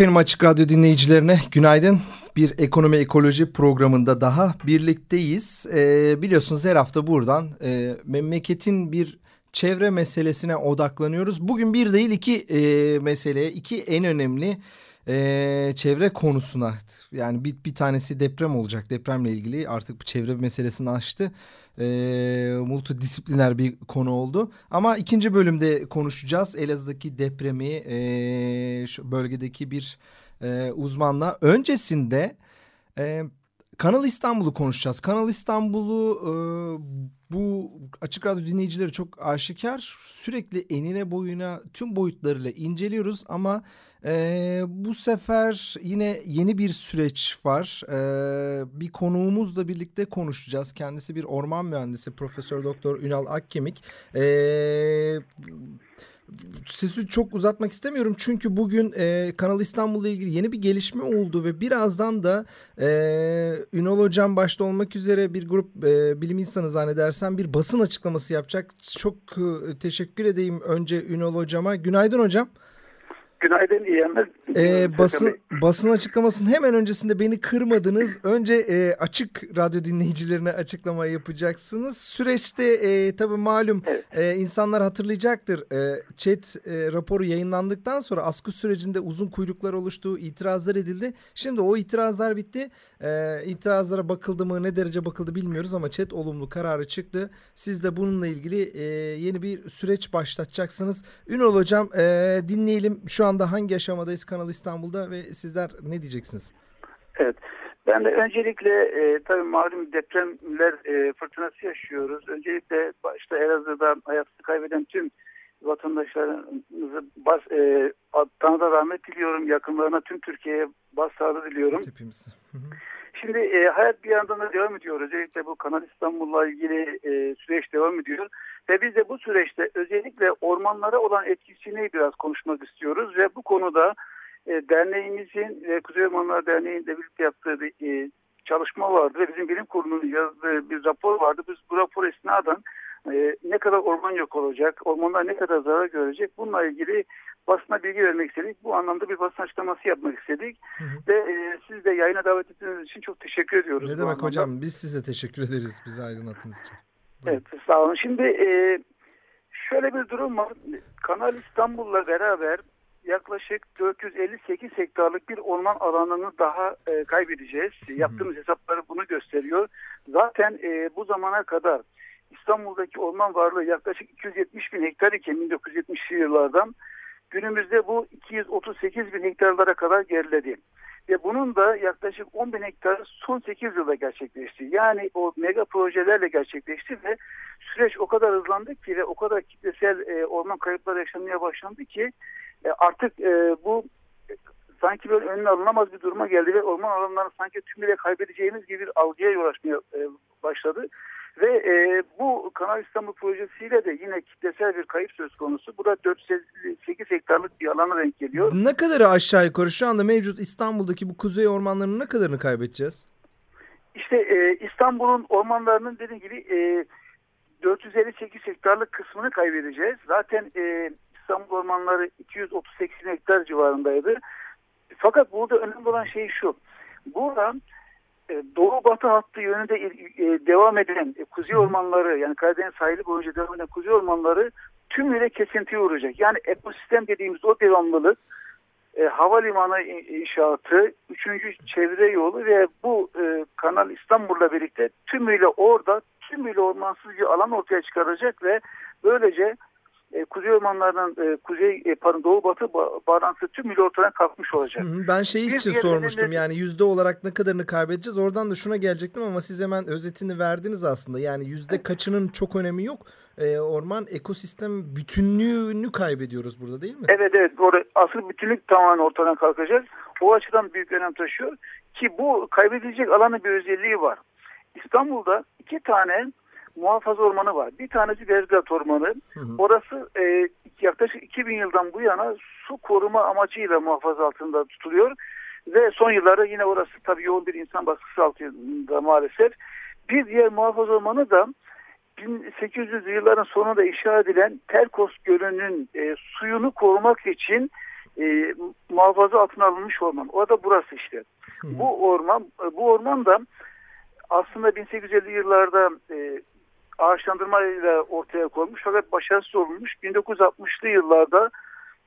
Efendim Açık Radyo dinleyicilerine günaydın. Bir ekonomi ekoloji programında daha birlikteyiz. Ee, biliyorsunuz her hafta buradan e, memleketin bir çevre meselesine odaklanıyoruz. Bugün bir değil iki e, meseleye, iki en önemli e, çevre konusuna yani bir, bir tanesi deprem olacak. Depremle ilgili artık bu çevre meselesini açtı e, multidisipliner bir konu oldu. Ama ikinci bölümde konuşacağız. Elazığ'daki depremi e, şu bölgedeki bir e, uzmanla. Öncesinde e, Kanal İstanbul'u konuşacağız. Kanal İstanbul'u e, bu açık radyo dinleyicileri çok aşikar. Sürekli enine boyuna tüm boyutlarıyla inceliyoruz ama ee, bu sefer yine yeni bir süreç var. Ee, bir konuğumuzla birlikte konuşacağız. Kendisi bir orman mühendisi Profesör Doktor Ünal Akkemik. Ee, sesi çok uzatmak istemiyorum çünkü bugün e, Kanal İstanbul'la ilgili yeni bir gelişme oldu ve birazdan da e, Ünal Hocam başta olmak üzere bir grup e, bilim insanı zannedersem bir basın açıklaması yapacak. Çok e, teşekkür edeyim önce Ünal Hocama. Günaydın hocam. Günaydın, iyi yayınlar. Ee, basın, basın açıklamasının hemen öncesinde beni kırmadınız. Önce e, açık radyo dinleyicilerine açıklama yapacaksınız. Süreçte e, tabii malum evet. e, insanlar hatırlayacaktır. E, chat e, raporu yayınlandıktan sonra askı sürecinde uzun kuyruklar oluştu, itirazlar edildi. Şimdi o itirazlar bitti. E, itirazlara bakıldı mı, ne derece bakıldı bilmiyoruz ama chat olumlu kararı çıktı. Siz de bununla ilgili e, yeni bir süreç başlatacaksınız. Ünal Hocam e, dinleyelim şu anda hangi aşamadayız Kanal İstanbul'da ve sizler ne diyeceksiniz? Evet. Ben de öncelikle e, tabii malum depremler e, fırtınası yaşıyoruz. Öncelikle başta Elazığ'da hayatını kaybeden tüm vatandaşlarımızı bas, e, Tanrı'da rahmet diliyorum. Yakınlarına tüm Türkiye'ye başsağlığı diliyorum. Hepimiz. Şimdi e, hayat bir yandan da devam ediyor. Özellikle bu Kanal İstanbul'la ilgili e, süreç devam ediyor. Ve biz de süreçte özellikle ormanlara olan etkisini biraz konuşmak istiyoruz. Ve bu konuda e, derneğimizin ve Kuzey Ormanlar Derneği'nde birlikte yaptığı bir e, çalışma vardı. Ve bizim bilim kurulunun yazdığı bir rapor vardı. Biz bu rapor esnadan e, ne kadar orman yok olacak, ormanlar ne kadar zarar görecek bununla ilgili basına bilgi vermek istedik. Bu anlamda bir basın açıklaması yapmak istedik. Hı hı. Ve e, siz de yayına davet ettiğiniz için çok teşekkür ediyoruz. Ne demek anlamda. hocam biz size teşekkür ederiz bizi aydınlattığınız için. Buyurun. Evet sağ olun. Şimdi e, şöyle bir durum var. Kanal İstanbul'la beraber yaklaşık 458 hektarlık bir orman alanını daha e, kaybedeceğiz. Hı hı. Yaptığımız hesapları bunu gösteriyor. Zaten e, bu zamana kadar İstanbul'daki orman varlığı yaklaşık 270 bin hektar iken 1970'li yıllardan günümüzde bu 238 bin hektarlara kadar geriledi. Ve bunun da yaklaşık 10 bin hektar son 8 yılda gerçekleşti. Yani o mega projelerle gerçekleşti ve süreç o kadar hızlandı ki ve o kadar kitlesel e, orman kayıpları yaşanmaya başlandı ki e, artık e, bu e, sanki böyle önüne alınamaz bir duruma geldi ve orman alanlarını sanki tümüyle kaybedeceğimiz gibi bir algıya yol açmaya e, başladı. Ve e, bu Kanal İstanbul projesiyle de yine kitlesel bir kayıp söz konusu. Bu da 408 hektarlık bir alana denk geliyor. Ne kadarı aşağı yukarı şu anda mevcut İstanbul'daki bu kuzey ormanlarının ne kadarını kaybedeceğiz? İşte e, İstanbul'un ormanlarının dediğim gibi e, 458 hektarlık kısmını kaybedeceğiz. Zaten e, İstanbul ormanları 238 hektar civarındaydı. Fakat burada önemli olan şey şu. Burada e, doğu batı hattı yönünde e, devam eden e, kuzey ormanları yani Karadeniz sahili boyunca devam eden kuzey ormanları tümüyle kesintiye uğrayacak. Yani ekosistem dediğimiz o devamlılık e, havalimanı inşaatı, üçüncü çevre yolu ve bu e, Kanal İstanbul'la birlikte tümüyle orada tümüyle ormansız bir alan ortaya çıkaracak ve böylece e, kuzey ormanlarının e, kuzey e, pardon doğu batı ba bağlantısı tümüyle ortadan kalkmış olacak. Ben şey için sormuştum yani yüzde olarak ne kadarını kaybedeceğiz oradan da şuna gelecektim ama siz hemen özetini verdiniz aslında yani yüzde kaçının çok önemi yok e, orman ekosistem bütünlüğünü kaybediyoruz burada değil mi? Evet evet doğru asıl bütünlük tamamen ortadan kalkacak o açıdan büyük önem taşıyor ki bu kaybedilecek alanın bir özelliği var. İstanbul'da iki tane muhafaza ormanı var. Bir tanesi Verzgat Ormanı. Hı hı. Orası e, yaklaşık 2000 yıldan bu yana su koruma amacıyla muhafaza altında tutuluyor. Ve son yıllarda yine orası tabii yoğun bir insan baskısı altında maalesef. Bir diğer muhafaza ormanı da 1800 yılların sonunda inşa edilen Terkos Gölü'nün e, suyunu korumak için e, muhafaza altına alınmış orman. O da burası işte. Hı. Bu orman bu orman da aslında 1850 yıllarda e, ağaçlandırma ile ortaya konmuş fakat başarısız olmuş. 1960'lı yıllarda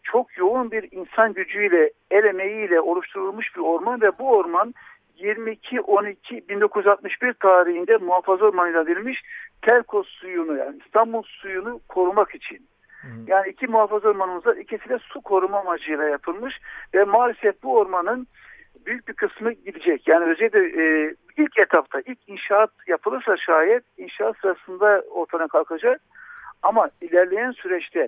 çok yoğun bir insan gücüyle, el emeğiyle oluşturulmuş bir orman ve bu orman 22-12-1961 tarihinde muhafaza ormanı ilan edilmiş Terkos suyunu yani İstanbul suyunu korumak için. Yani iki muhafaza ormanımız var. İkisi de su koruma amacıyla yapılmış ve maalesef bu ormanın büyük bir kısmı gidecek. Yani özellikle e, ilk etapta ilk inşaat yapılırsa şayet inşaat sırasında ortadan kalkacak. Ama ilerleyen süreçte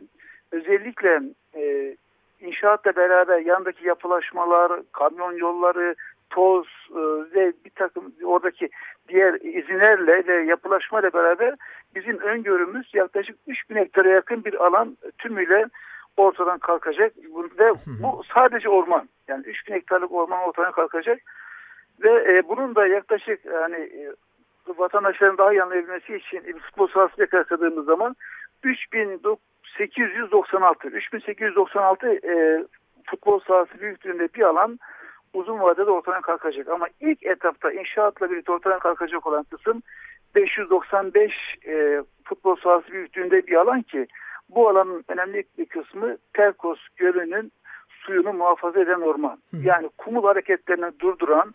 özellikle e, inşaatla beraber yandaki yapılaşmalar, kamyon yolları, toz e, ve bir takım oradaki diğer izinlerle ve yapılaşmayla beraber bizim öngörümüz yaklaşık 3000 hektara yakın bir alan tümüyle ortadan kalkacak. Ve bu sadece orman. Yani 3000 hektarlık orman ortadan kalkacak. Ve e, bunun da yaklaşık yani e, vatandaşların daha iyi anlayabilmesi için e, futbol sahasıyla kıyasladığımız zaman 3896 3896 e, futbol sahası büyüklüğünde bir alan uzun vadede ortadan kalkacak. Ama ilk etapta inşaatla birlikte ortadan kalkacak olan kısım 595 e, futbol sahası büyüklüğünde bir alan ki bu alanın önemli bir kısmı Terkos Gölü'nün suyunu muhafaza eden orman. Yani kumul hareketlerini durduran,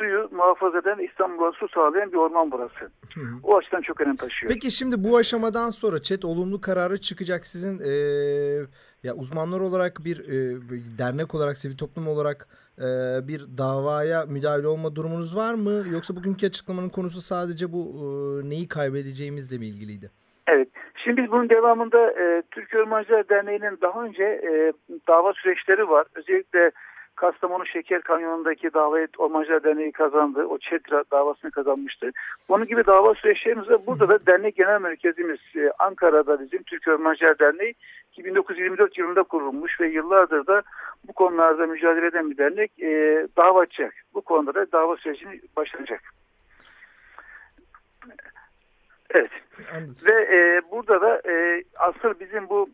suyu muhafaza eden İstanbul'a su sağlayan bir orman burası. Hı. O açıdan çok önem taşıyor. Peki şimdi bu aşamadan sonra ÇED olumlu kararı çıkacak sizin e, ya uzmanlar olarak bir e, dernek olarak sivil toplum olarak e, bir davaya müdahale olma durumunuz var mı? Yoksa bugünkü açıklamanın konusu sadece bu e, neyi kaybedeceğimizle mi ilgiliydi? Evet. Şimdi biz bunun devamında e, Türkiye Ormancılar Derneği'nin daha önce e, dava süreçleri var. Özellikle Kastamonu Şeker Kanyonu'ndaki davayı Ormancılar Derneği kazandı. O ÇETRA davasını kazanmıştı. Bunun gibi dava süreçlerimiz var. Burada da dernek genel merkezimiz e, Ankara'da bizim Türkiye Ormancılar Derneği ki 1924 yılında kurulmuş ve yıllardır da bu konularda mücadele eden bir dernek e, dava açacak. Bu konuda da dava sürecini başlayacak. Evet. Anladım. Ve e, burada da e, asıl bizim bu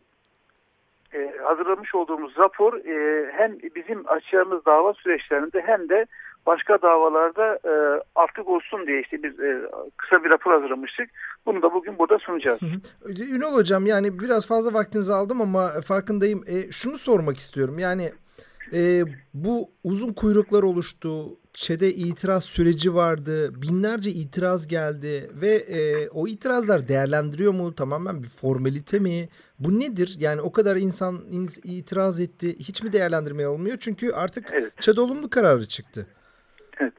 e, hazırlamış olduğumuz rapor e, hem bizim açacağımız dava süreçlerinde hem de başka davalarda e, artık olsun diye işte biz e, kısa bir rapor hazırlamıştık. Bunu da bugün burada sunacağız. Hı hı. Ünal Hocam yani biraz fazla vaktinizi aldım ama farkındayım. E, şunu sormak istiyorum yani e, bu uzun kuyruklar oluştu. ÇED'e itiraz süreci vardı. Binlerce itiraz geldi ve e, o itirazlar değerlendiriyor mu? Tamamen bir formalite mi? Bu nedir? Yani o kadar insan itiraz etti. Hiç mi değerlendirmeye olmuyor? Çünkü artık evet. ÇED olumlu kararı çıktı. Evet.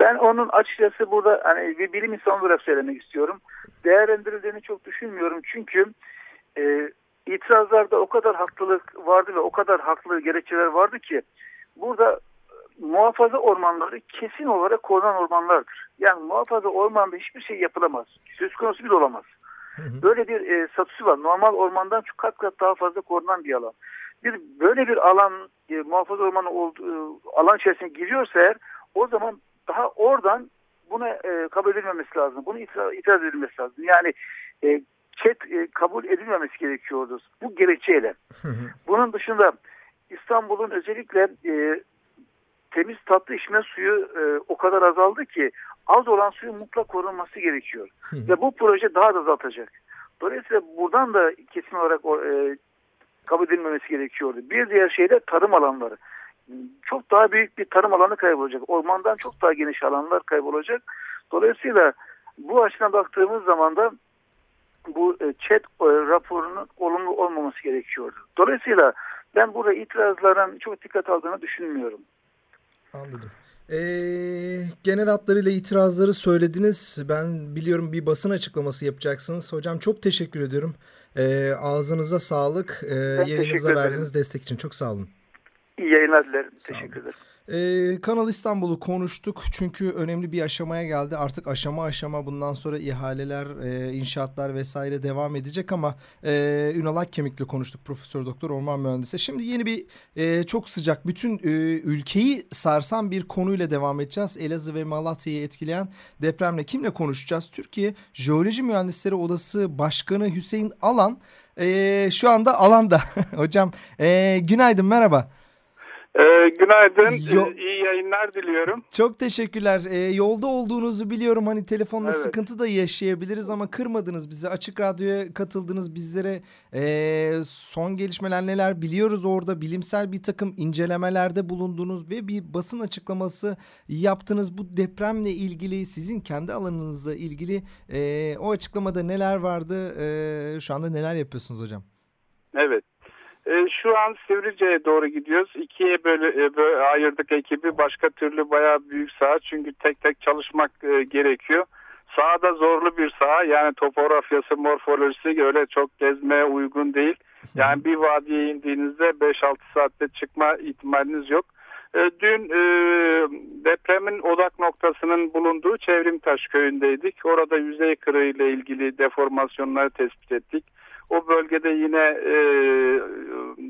Ben onun açıkçası burada hani bir bilim insanı olarak söylemek istiyorum. Değerlendirildiğini çok düşünmüyorum. Çünkü e, itirazlarda o kadar haklılık vardı ve o kadar haklı gerekçeler vardı ki burada muhafaza ormanları kesin olarak korunan ormanlardır. Yani muhafaza ormanda hiçbir şey yapılamaz. Söz konusu bile olamaz. Böyle bir e, statüsü var. Normal ormandan çok kat kat daha fazla korunan bir alan. Bir böyle bir alan e, muhafaza ormanı olduğu, e, alan içerisine giriyorsa eğer o zaman daha oradan buna e, kabul edilmemesi lazım. Bunu itiraz, itiraz edilmesi lazım. Yani e, chat e, kabul edilmemesi gerekiyordu. Bu gerekçeyle. Bunun dışında İstanbul'un özellikle e, temiz tatlı içme suyu e, o kadar azaldı ki az olan suyun mutlak korunması gerekiyor. Ve bu proje daha da azaltacak. Dolayısıyla buradan da kesin olarak e, kabul edilmemesi gerekiyordu. Bir diğer şey de tarım alanları. Çok daha büyük bir tarım alanı kaybolacak. Ormandan çok daha geniş alanlar kaybolacak. Dolayısıyla bu açıdan baktığımız zaman da bu e, chat e, raporunun olumlu olmaması gerekiyordu. Dolayısıyla ben burada itirazların çok dikkat aldığını düşünmüyorum. Anladım. E, genel hatlarıyla itirazları söylediniz. Ben biliyorum bir basın açıklaması yapacaksınız. Hocam çok teşekkür ediyorum. E, ağzınıza sağlık. E, yayınımıza verdiğiniz destek için çok sağ olun. İyi yayınlar dilerim. Teşekkür ederim. Ee, Kanal İstanbul'u konuştuk çünkü önemli bir aşamaya geldi. Artık aşama aşama bundan sonra ihaleler, e, inşaatlar vesaire devam edecek ama e, Ünal Akkemik'le konuştuk Profesör Doktor Orman Mühendisi. Şimdi yeni bir e, çok sıcak bütün e, ülkeyi sarsan bir konuyla devam edeceğiz. Elazığ ve Malatya'yı etkileyen depremle kimle konuşacağız? Türkiye Jeoloji Mühendisleri Odası Başkanı Hüseyin Alan e, şu anda alanda. Hocam e, günaydın merhaba. Ee, günaydın. Yo İyi yayınlar diliyorum. Çok teşekkürler. Ee, yolda olduğunuzu biliyorum. Hani telefonda evet. sıkıntı da yaşayabiliriz ama kırmadınız bizi. Açık Radyo'ya katıldınız bizlere. Ee, son gelişmeler neler biliyoruz orada. Bilimsel bir takım incelemelerde bulundunuz ve bir basın açıklaması yaptınız. Bu depremle ilgili sizin kendi alanınızla ilgili e, o açıklamada neler vardı? E, şu anda neler yapıyorsunuz hocam? Evet. E, şu an Sivrice'ye doğru gidiyoruz. İkiye böyle, e, böyle ayırdık ekibi. Başka türlü bayağı büyük saha çünkü tek tek çalışmak e, gerekiyor. Sahada zorlu bir saha yani topografyası, morfolojisi öyle çok gezmeye uygun değil. Yani bir vadiye indiğinizde 5-6 saatte çıkma ihtimaliniz yok. E, dün e, depremin odak noktasının bulunduğu Çevrimtaş köyündeydik. Orada yüzey kırığı ile ilgili deformasyonları tespit ettik. O bölgede yine e,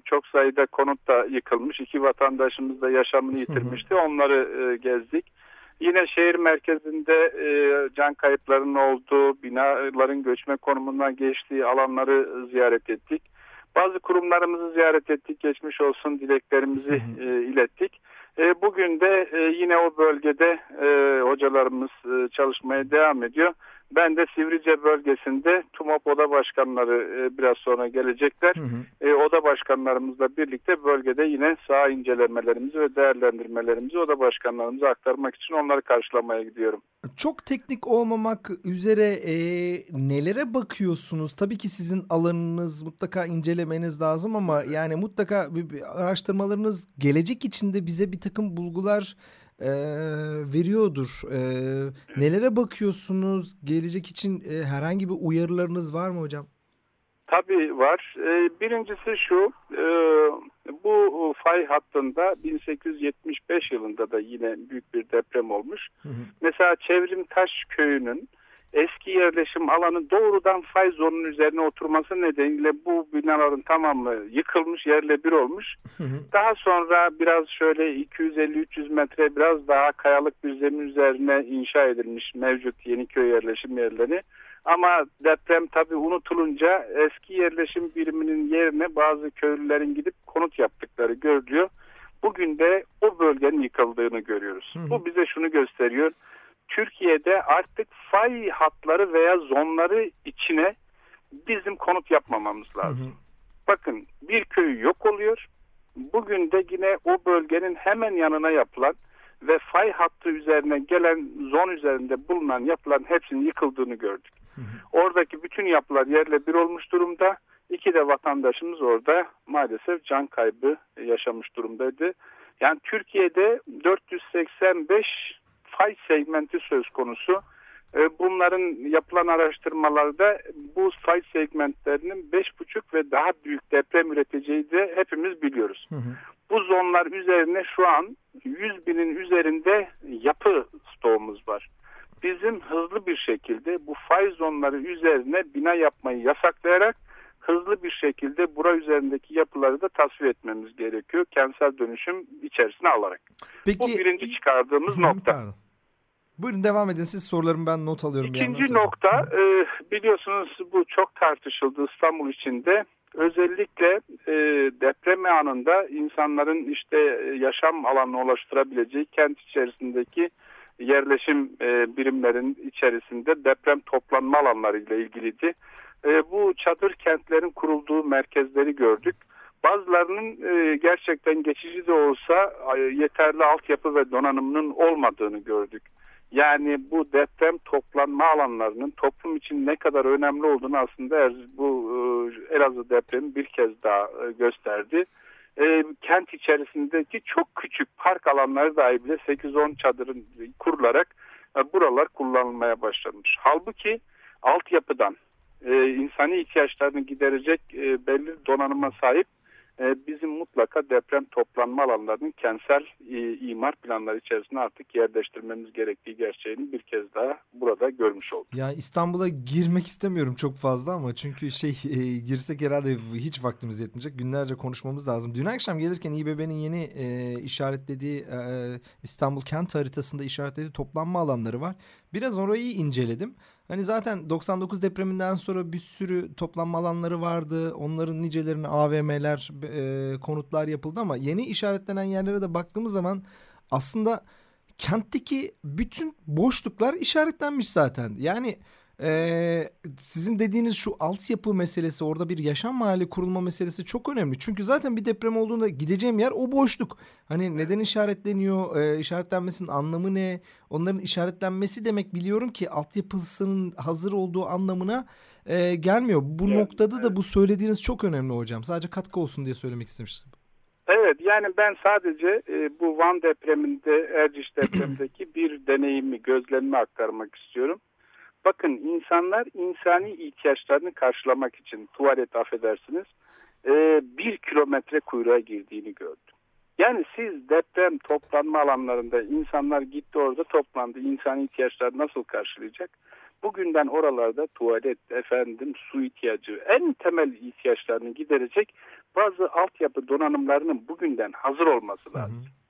çok sayıda konut da yıkılmış. İki vatandaşımız da yaşamını yitirmişti. Onları e, gezdik. Yine şehir merkezinde e, can kayıplarının olduğu, binaların göçme konumundan geçtiği alanları ziyaret ettik. Bazı kurumlarımızı ziyaret ettik, geçmiş olsun dileklerimizi e, ilettik. E, bugün de e, yine o bölgede e, hocalarımız e, çalışmaya devam ediyor. Ben de Sivrice bölgesinde TUMOP oda başkanları e, biraz sonra gelecekler. Hı hı. E, oda başkanlarımızla birlikte bölgede yine sağ incelemelerimizi ve değerlendirmelerimizi oda başkanlarımıza aktarmak için onları karşılamaya gidiyorum. Çok teknik olmamak üzere e, nelere bakıyorsunuz? Tabii ki sizin alanınız mutlaka incelemeniz lazım ama yani mutlaka bir, bir araştırmalarınız gelecek içinde bize bir takım bulgular e, veriyordur. E, nelere bakıyorsunuz? Gelecek için e, herhangi bir uyarılarınız var mı hocam? Tabii var. Birincisi şu, bu fay hattında 1875 yılında da yine büyük bir deprem olmuş. Hı hı. Mesela Çevrimtaş köyünün eski yerleşim alanı doğrudan fay zonunun üzerine oturması nedeniyle bu binaların tamamı yıkılmış, yerle bir olmuş. Daha sonra biraz şöyle 250-300 metre biraz daha kayalık bir zemin üzerine inşa edilmiş mevcut yeni köy yerleşim yerleri. Ama deprem tabii unutulunca eski yerleşim biriminin yerine bazı köylülerin gidip konut yaptıkları görülüyor. Bugün de o bölgenin yıkıldığını görüyoruz. Bu bize şunu gösteriyor. Türkiye'de artık fay hatları veya zonları içine bizim konut yapmamamız lazım. Hı hı. Bakın bir köy yok oluyor. Bugün de yine o bölgenin hemen yanına yapılan ve fay hattı üzerine gelen zon üzerinde bulunan yapılan hepsinin yıkıldığını gördük. Hı hı. Oradaki bütün yapılar yerle bir olmuş durumda. İki de vatandaşımız orada maalesef can kaybı yaşamış durumdaydı. Yani Türkiye'de 485 fay segmenti söz konusu. E, bunların yapılan araştırmalarda bu fay segmentlerinin 5,5 ve daha büyük deprem üreteceği de hepimiz biliyoruz. Hı hı. Bu zonlar üzerine şu an 100 binin üzerinde yapı stoğumuz var. Bizim hızlı bir şekilde bu fay zonları üzerine bina yapmayı yasaklayarak hızlı bir şekilde bura üzerindeki yapıları da tasfiye etmemiz gerekiyor. Kentsel dönüşüm içerisine alarak. Peki, Bu birinci çıkardığımız nokta. Pardon. Buyurun devam edin siz sorularımı ben not alıyorum. İkinci nokta e, biliyorsunuz bu çok tartışıldı İstanbul içinde. Özellikle e, deprem anında insanların işte yaşam alanına ulaştırabileceği kent içerisindeki yerleşim e, birimlerin içerisinde deprem toplanma alanları ile ilgiliydi. E, bu çadır kentlerin kurulduğu merkezleri gördük. Bazılarının e, gerçekten geçici de olsa e, yeterli altyapı ve donanımının olmadığını gördük. Yani bu deprem toplanma alanlarının toplum için ne kadar önemli olduğunu aslında bu e, Elazığ depremi bir kez daha e, gösterdi. E, kent içerisindeki çok küçük park alanları dahi bile 8-10 çadırın kurularak buralar kullanılmaya başlanmış. Halbuki altyapıdan insani ihtiyaçlarını giderecek belli donanıma sahip e, bizim mutlaka deprem toplanma alanlarının kentsel e, imar planları içerisinde artık yerleştirmemiz gerektiği gerçeğini bir kez daha burada görmüş olduk. Yani İstanbul'a girmek istemiyorum çok fazla ama çünkü şey e, girsek herhalde hiç vaktimiz yetmeyecek. Günlerce konuşmamız lazım. Dün akşam gelirken İBB'nin yeni e, işaretlediği e, İstanbul kent haritasında işaretlediği toplanma alanları var. Biraz orayı inceledim. Hani zaten 99 depreminden sonra bir sürü toplanma alanları vardı. Onların nicelerine AVM'ler, e, konutlar yapıldı ama yeni işaretlenen yerlere de baktığımız zaman aslında kentteki bütün boşluklar işaretlenmiş zaten. Yani ee, sizin dediğiniz şu altyapı meselesi orada bir yaşam mahalli kurulma meselesi çok önemli. Çünkü zaten bir deprem olduğunda gideceğim yer o boşluk. Hani neden işaretleniyor, e, işaretlenmesinin anlamı ne? Onların işaretlenmesi demek biliyorum ki altyapısının hazır olduğu anlamına e, gelmiyor. Bu evet, noktada evet. da bu söylediğiniz çok önemli hocam. Sadece katkı olsun diye söylemek istemiştim. Evet yani ben sadece e, bu Van depreminde Erciş depremindeki bir deneyimi gözlemimi aktarmak istiyorum. Bakın insanlar insani ihtiyaçlarını karşılamak için tuvalet affedersiniz e, bir kilometre kuyruğa girdiğini gördüm. Yani siz deprem toplanma alanlarında insanlar gitti orada toplandı. insani ihtiyaçlar nasıl karşılayacak? Bugünden oralarda tuvalet, efendim su ihtiyacı, en temel ihtiyaçlarını giderecek bazı altyapı donanımlarının bugünden hazır olması lazım. Hı hı.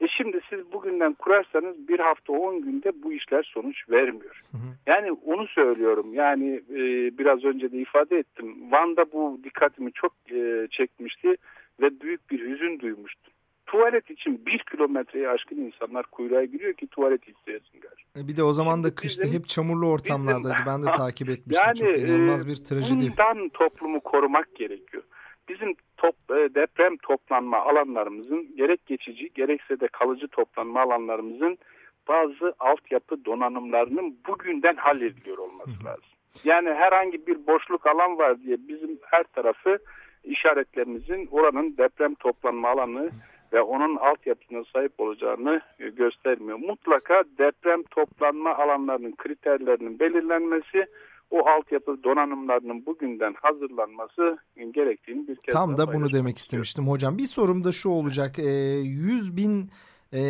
E şimdi siz bugünden kurarsanız bir hafta on günde bu işler sonuç vermiyor. Hı hı. Yani onu söylüyorum. Yani e, biraz önce de ifade ettim. Van'da bu dikkatimi çok e, çekmişti ve büyük bir hüzün duymuştum. Tuvalet için bir kilometreyi aşkın insanlar kuyruğa giriyor ki tuvalet isteyesin. E bir de o zaman da kışta bizim, hep çamurlu ortamlardaydı. Bizim, ben de takip etmiştim. Yani, çok inanılmaz bir trajedi. Bundan toplumu korumak gerekiyor bizim top, e, deprem toplanma alanlarımızın gerek geçici gerekse de kalıcı toplanma alanlarımızın bazı altyapı donanımlarının bugünden hallediliyor olması lazım. Yani herhangi bir boşluk alan var diye bizim her tarafı işaretlerimizin oranın deprem toplanma alanı ve onun altyapısına sahip olacağını göstermiyor. Mutlaka deprem toplanma alanlarının kriterlerinin belirlenmesi o altyapı donanımlarının bugünden hazırlanması gerektiğini bir kez Tam da bunu demek istemiştim hocam. Bir sorum da şu olacak. E, 100 bin e,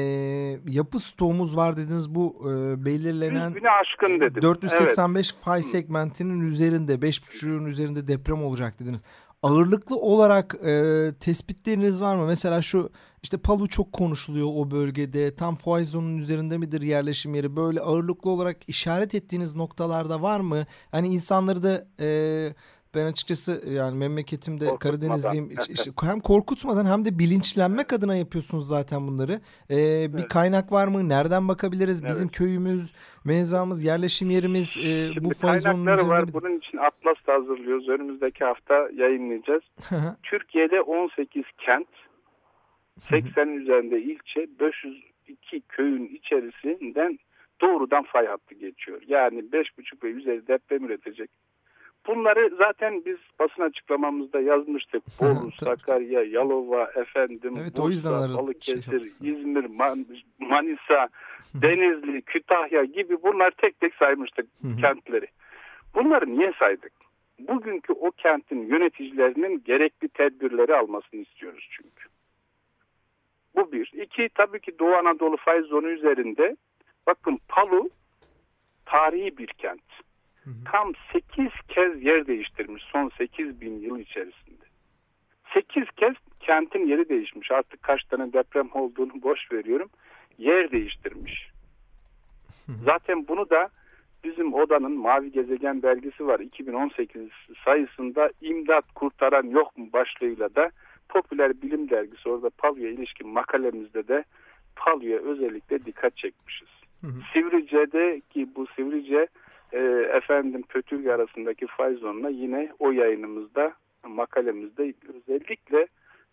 yapı stoğumuz var dediniz bu e, belirlenen 100 aşkın dedim. 485 evet. fay segmentinin üzerinde 5.5'ün üzerinde deprem olacak dediniz ağırlıklı olarak e, tespitleriniz var mı? Mesela şu işte Palu çok konuşuluyor o bölgede. Tam Foizon'un üzerinde midir yerleşim yeri? Böyle ağırlıklı olarak işaret ettiğiniz noktalarda var mı? Hani insanları da e, ben açıkçası yani memleketimde Karadenizliyim. hem korkutmadan hem de bilinçlenmek adına yapıyorsunuz zaten bunları. Ee, bir evet. kaynak var mı? Nereden bakabiliriz? Evet. Bizim köyümüz, mezamız, yerleşim yerimiz e, Şimdi bu fazonun üzerinde var. Mi? Bunun için atlas da hazırlıyoruz. Önümüzdeki hafta yayınlayacağız. Türkiye'de 18 kent, 80 üzerinde ilçe, 502 köyün içerisinden doğrudan fay hattı geçiyor. Yani 5,5 ve üzeri deprem üretecek Bunları zaten biz basın açıklamamızda yazmıştık. Bolu, Sakarya, Yalova, efendim, evet, Bursa, Balıkesir, şey İzmir, Man Manisa, Denizli, Kütahya gibi bunlar tek tek saymıştık kentleri. Bunları niye saydık? Bugünkü o kentin yöneticilerinin gerekli tedbirleri almasını istiyoruz çünkü. Bu bir. İki, tabii ki Doğu Anadolu faiz zonu üzerinde bakın Palu tarihi bir kent tam 8 kez yer değiştirmiş son 8 bin yıl içerisinde. 8 kez kentin yeri değişmiş. Artık kaç tane deprem olduğunu boş veriyorum. Yer değiştirmiş. Zaten bunu da bizim odanın Mavi Gezegen belgesi var. 2018 sayısında imdat kurtaran yok mu başlığıyla da popüler bilim dergisi orada Palyo'ya ilişkin makalemizde de Palyo'ya özellikle dikkat çekmişiz. Sivrice'de ki bu Sivrice e, efendim Pötürge arasındaki fay zonuna yine o yayınımızda makalemizde özellikle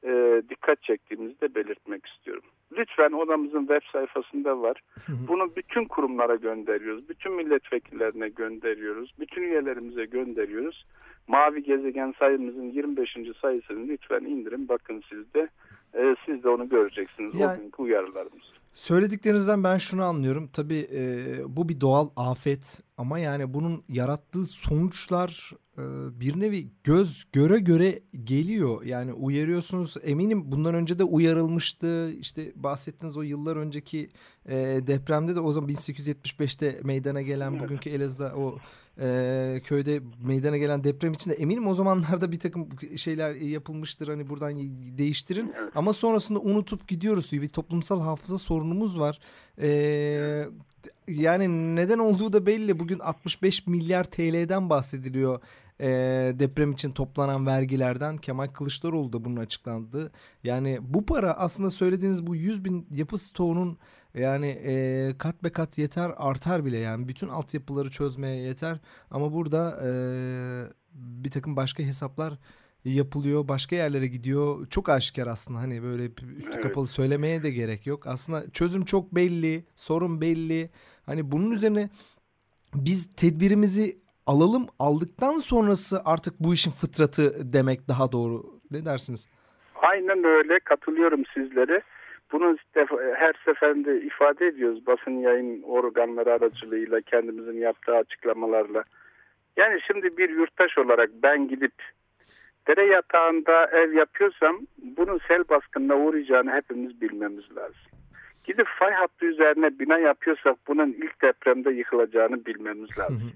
e, dikkat çektiğimizi de belirtmek istiyorum. Lütfen odamızın web sayfasında var. Bunu bütün kurumlara gönderiyoruz. Bütün milletvekillerine gönderiyoruz. Bütün üyelerimize gönderiyoruz. Mavi gezegen sayımızın 25. sayısını lütfen indirin. Bakın siz de e, siz de onu göreceksiniz. Yani, o günkü uyarılarımız. Söylediklerinizden ben şunu anlıyorum. Tabii e, bu bir doğal afet ama yani bunun yarattığı sonuçlar e, bir nevi göz göre göre geliyor. Yani uyarıyorsunuz. Eminim bundan önce de uyarılmıştı. İşte bahsettiğiniz o yıllar önceki e, depremde de o zaman 1875'te meydana gelen bugünkü Elazığ'da o e, köyde meydana gelen deprem için de eminim o zamanlarda bir takım şeyler yapılmıştır hani buradan değiştirin evet. ama sonrasında unutup gidiyoruz bir toplumsal hafıza sorunumuz var. E, yani neden olduğu da belli bugün 65 milyar TL'den bahsediliyor e, deprem için toplanan vergilerden Kemal Kılıçdaroğlu da bunun açıklandı. Yani bu para aslında söylediğiniz bu 100 bin yapı stoğunun yani e, kat be kat yeter artar bile. Yani bütün altyapıları çözmeye yeter. Ama burada e, bir takım başka hesaplar yapılıyor başka yerlere gidiyor. Çok aşikar aslında. Hani böyle üstü evet. kapalı söylemeye de gerek yok. Aslında çözüm çok belli sorun belli. Hani bunun üzerine biz tedbirimizi alalım aldıktan sonrası artık bu işin fıtratı demek daha doğru. Ne dersiniz? Aynen öyle. Katılıyorum sizlere. Bunu her seferinde ifade ediyoruz basın yayın organları aracılığıyla kendimizin yaptığı açıklamalarla. Yani şimdi bir yurttaş olarak ben gidip dere yatağında ev yapıyorsam bunun sel baskınına uğrayacağını hepimiz bilmemiz lazım. Gidip fay hattı üzerine bina yapıyorsak bunun ilk depremde yıkılacağını bilmemiz lazım.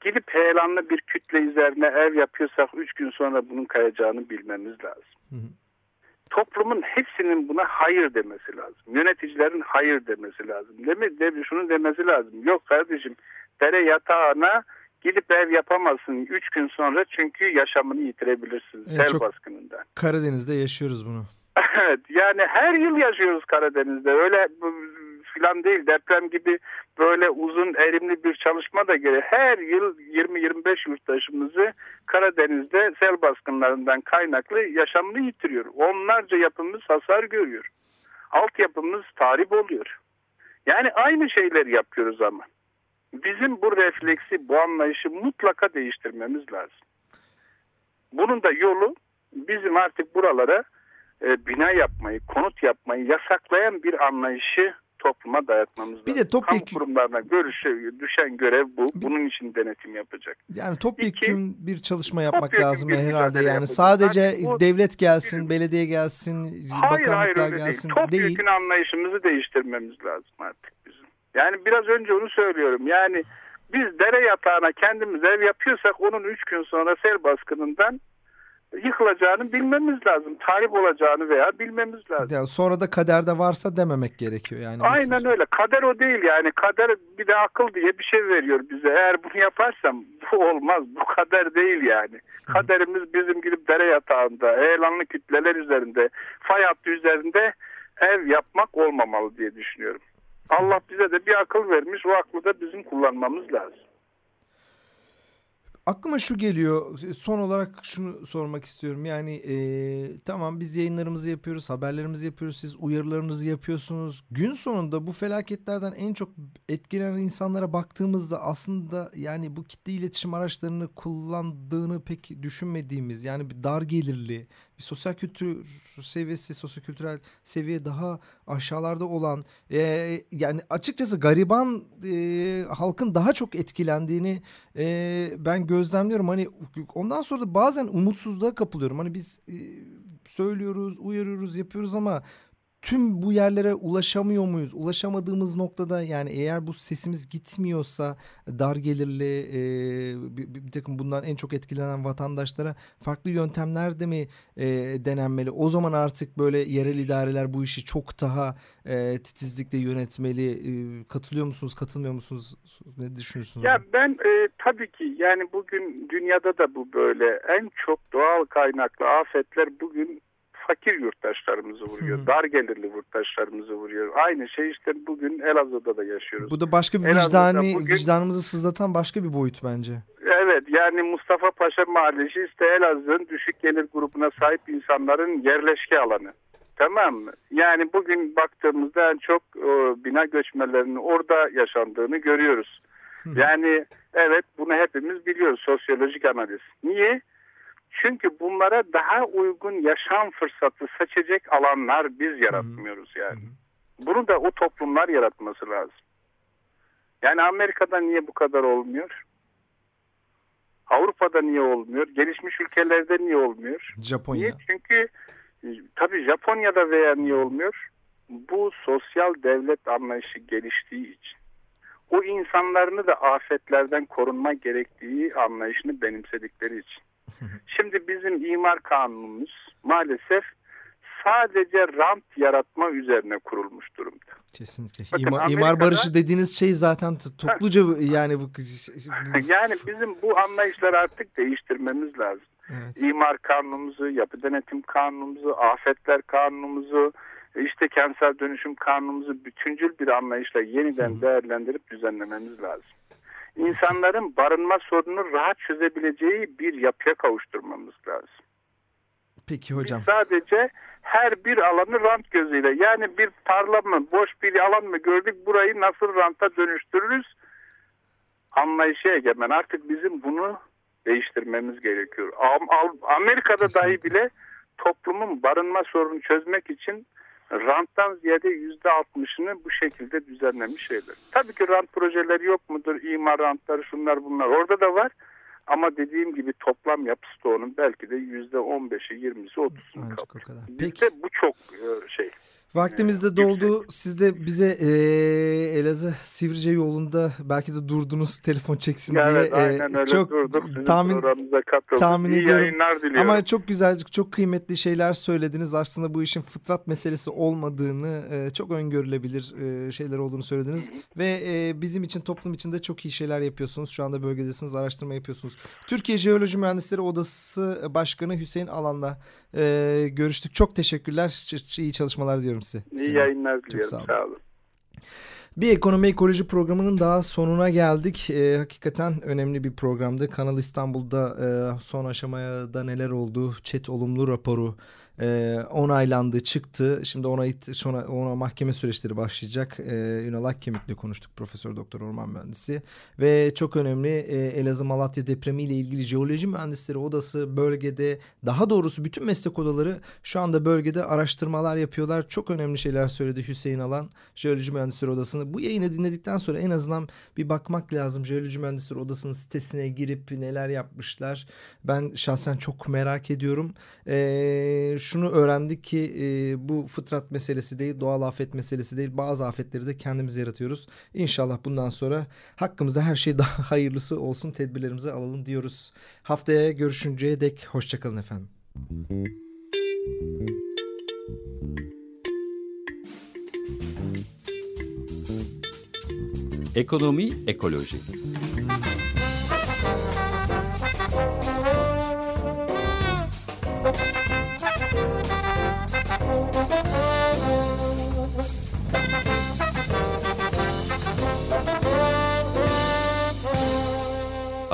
Gidip heyelanlı bir kütle üzerine ev yapıyorsak üç gün sonra bunun kayacağını bilmemiz lazım toplumun hepsinin buna hayır demesi lazım. Yöneticilerin hayır demesi lazım. Demi, de, şunu demesi lazım. Yok kardeşim dere yatağına gidip ev yapamazsın 3 gün sonra çünkü yaşamını yitirebilirsin en sel baskınından. Karadeniz'de yaşıyoruz bunu. evet yani her yıl yaşıyoruz Karadeniz'de. Öyle falan değil. Deprem gibi böyle uzun erimli bir çalışma da gereği her yıl 20-25 yurttaşımızı Karadeniz'de sel baskınlarından kaynaklı yaşamını yitiriyor. Onlarca yapımız hasar görüyor. Altyapımız tahrip oluyor. Yani aynı şeyleri yapıyoruz ama. Bizim bu refleksi, bu anlayışı mutlaka değiştirmemiz lazım. Bunun da yolu bizim artık buralara e, bina yapmayı, konut yapmayı yasaklayan bir anlayışı topluma dayatmamız lazım. Bir de topyekün... Kamu kurumlarına görüşe, düşen görev bu. Bunun için denetim yapacak. Yani topyekün İki, bir çalışma yapmak lazım herhalde. Yani yapacak. sadece bu, devlet gelsin, belediye gelsin, hayır, bakanlıklar hayır, gelsin değil. Topyekün değil. anlayışımızı değiştirmemiz lazım artık bizim. Yani biraz önce onu söylüyorum. Yani biz dere yatağına kendimiz ev yapıyorsak onun üç gün sonra sel baskınından yıkılacağını bilmemiz lazım. Tarif olacağını veya bilmemiz lazım. Yani sonra da kaderde varsa dememek gerekiyor yani. Aynen öyle. Kader o değil yani. Kader bir de akıl diye bir şey veriyor bize. Eğer bunu yaparsam bu olmaz. Bu kader değil yani. Kaderimiz bizim gidip dere yatağında, heyelanlı kütleler üzerinde, fay hattı üzerinde ev yapmak olmamalı diye düşünüyorum. Allah bize de bir akıl vermiş. O aklı da bizim kullanmamız lazım. Aklıma şu geliyor. Son olarak şunu sormak istiyorum. Yani e, tamam biz yayınlarımızı yapıyoruz, haberlerimizi yapıyoruz, siz uyarılarınızı yapıyorsunuz. Gün sonunda bu felaketlerden en çok etkilenen insanlara baktığımızda aslında yani bu kitle iletişim araçlarını kullandığını pek düşünmediğimiz yani bir dar gelirli, bir sosyal kültür seviyesi, sosyokültürel seviye daha aşağılarda olan e, yani açıkçası gariban e, halkın daha çok etkilendiğini e, ben gözlemliyorum. Hani ondan sonra da bazen umutsuzluğa kapılıyorum. Hani biz e, söylüyoruz, uyarıyoruz, yapıyoruz ama tüm bu yerlere ulaşamıyor muyuz? Ulaşamadığımız noktada yani eğer bu sesimiz gitmiyorsa dar gelirli e, bir, bir, takım bundan en çok etkilenen vatandaşlara farklı yöntemler de mi e, denenmeli? O zaman artık böyle yerel idareler bu işi çok daha e, titizlikle yönetmeli. E, katılıyor musunuz, katılmıyor musunuz? Ne düşünüyorsunuz? Ya ben e, tabii ki yani bugün dünyada da bu böyle en çok doğal kaynaklı afetler bugün fakir yurttaşlarımızı vuruyor. Hı. Dar gelirli yurttaşlarımızı vuruyor. Aynı şey işte bugün Elazığ'da da yaşıyoruz. Bu da başka bir vicdani, bugün, vicdanımızı sızlatan başka bir boyut bence. Evet yani Mustafa Paşa Mahallesi işte Elazığ'ın düşük gelir grubuna sahip insanların yerleşke alanı. Tamam mı? Yani bugün baktığımızda en çok e, bina göçmelerinin orada yaşandığını görüyoruz. Yani evet bunu hepimiz biliyoruz sosyolojik analiz. Niye? Çünkü bunlara daha uygun yaşam fırsatı seçecek alanlar biz yaratmıyoruz yani. Bunu da o toplumlar yaratması lazım. Yani Amerika'da niye bu kadar olmuyor? Avrupa'da niye olmuyor? Gelişmiş ülkelerde niye olmuyor? Japonya. Niye? Çünkü e, tabii Japonya'da veya niye olmuyor? Bu sosyal devlet anlayışı geliştiği için. O insanlarını da afetlerden korunma gerektiği anlayışını benimsedikleri için. Şimdi bizim imar kanunumuz maalesef sadece rant yaratma üzerine kurulmuş durumda. Kesinlikle. Bakın İmar, Amerika'da- imar barışı dediğiniz şey zaten topluca yani bu Yani bizim bu anlayışları artık değiştirmemiz lazım. evet. İmar kanunumuzu, yapı denetim kanunumuzu, afetler kanunumuzu, işte kentsel dönüşüm kanunumuzu bütüncül bir anlayışla yeniden değerlendirip düzenlememiz lazım. İnsanların barınma sorununu rahat çözebileceği bir yapıya kavuşturmamız lazım. Peki hocam. Biz sadece her bir alanı rant gözüyle yani bir tarla mı boş bir alan mı gördük burayı nasıl ranta dönüştürürüz anlayışı egemen. Artık bizim bunu değiştirmemiz gerekiyor. Am- Am- Amerika'da dahi Kesinlikle. bile toplumun barınma sorunu çözmek için ranttan ziyade yüzde altmışını bu şekilde düzenlemiş şeyler. Tabii ki rant projeleri yok mudur? İmar rantları şunlar bunlar orada da var. Ama dediğim gibi toplam yapısı da onun belki de yüzde on beşi, yirmisi, otuzunu kadar. Bizde bu çok e, şey. Vaktimiz de doldu. Siz de bize e, Elazığ Sivrice yolunda belki de durdunuz telefon çeksin diye. Evet aynen öyle çok durduk. Sizin tahmin tahmin İyi ediyorum. yayınlar diliyorum. Ama çok güzel, çok kıymetli şeyler söylediniz. Aslında bu işin fıtrat meselesi olmadığını, e, çok öngörülebilir e, şeyler olduğunu söylediniz. Ve e, bizim için, toplum için de çok iyi şeyler yapıyorsunuz. Şu anda bölgedesiniz, araştırma yapıyorsunuz. Türkiye Jeoloji Mühendisleri Odası Başkanı Hüseyin Alan'la e, görüştük. Çok teşekkürler. İyi çalışmalar diyorum size. İyi Hüseyin. yayınlar sağ diliyorum. olun. Sağ olun. Bir ekonomi ekoloji programının daha sonuna geldik. Ee, hakikaten önemli bir programdı. Kanal İstanbul'da e, son aşamaya da neler oldu? Çet olumlu raporu e, onaylandı, çıktı. Şimdi ona, sonra ona mahkeme süreçleri başlayacak. E, Ünal Akkemik'le konuştuk Profesör Doktor Orman Mühendisi. Ve çok önemli e, Elazığ Malatya depremiyle ilgili Jeoloji Mühendisleri Odası bölgede daha doğrusu bütün meslek odaları şu anda bölgede araştırmalar yapıyorlar. Çok önemli şeyler söyledi Hüseyin Alan Jeoloji Mühendisleri Odası'nı. Bu yayını dinledikten sonra en azından bir bakmak lazım. Jeoloji Mühendisleri Odası'nın sitesine girip neler yapmışlar. Ben şahsen çok merak ediyorum. Ee, şunu öğrendik ki e, bu fıtrat meselesi değil, doğal afet meselesi değil. Bazı afetleri de kendimiz yaratıyoruz. İnşallah bundan sonra hakkımızda her şey daha hayırlısı olsun. Tedbirlerimizi alalım diyoruz. Haftaya görüşünceye dek hoşçakalın efendim. Ekonomi ekoloji.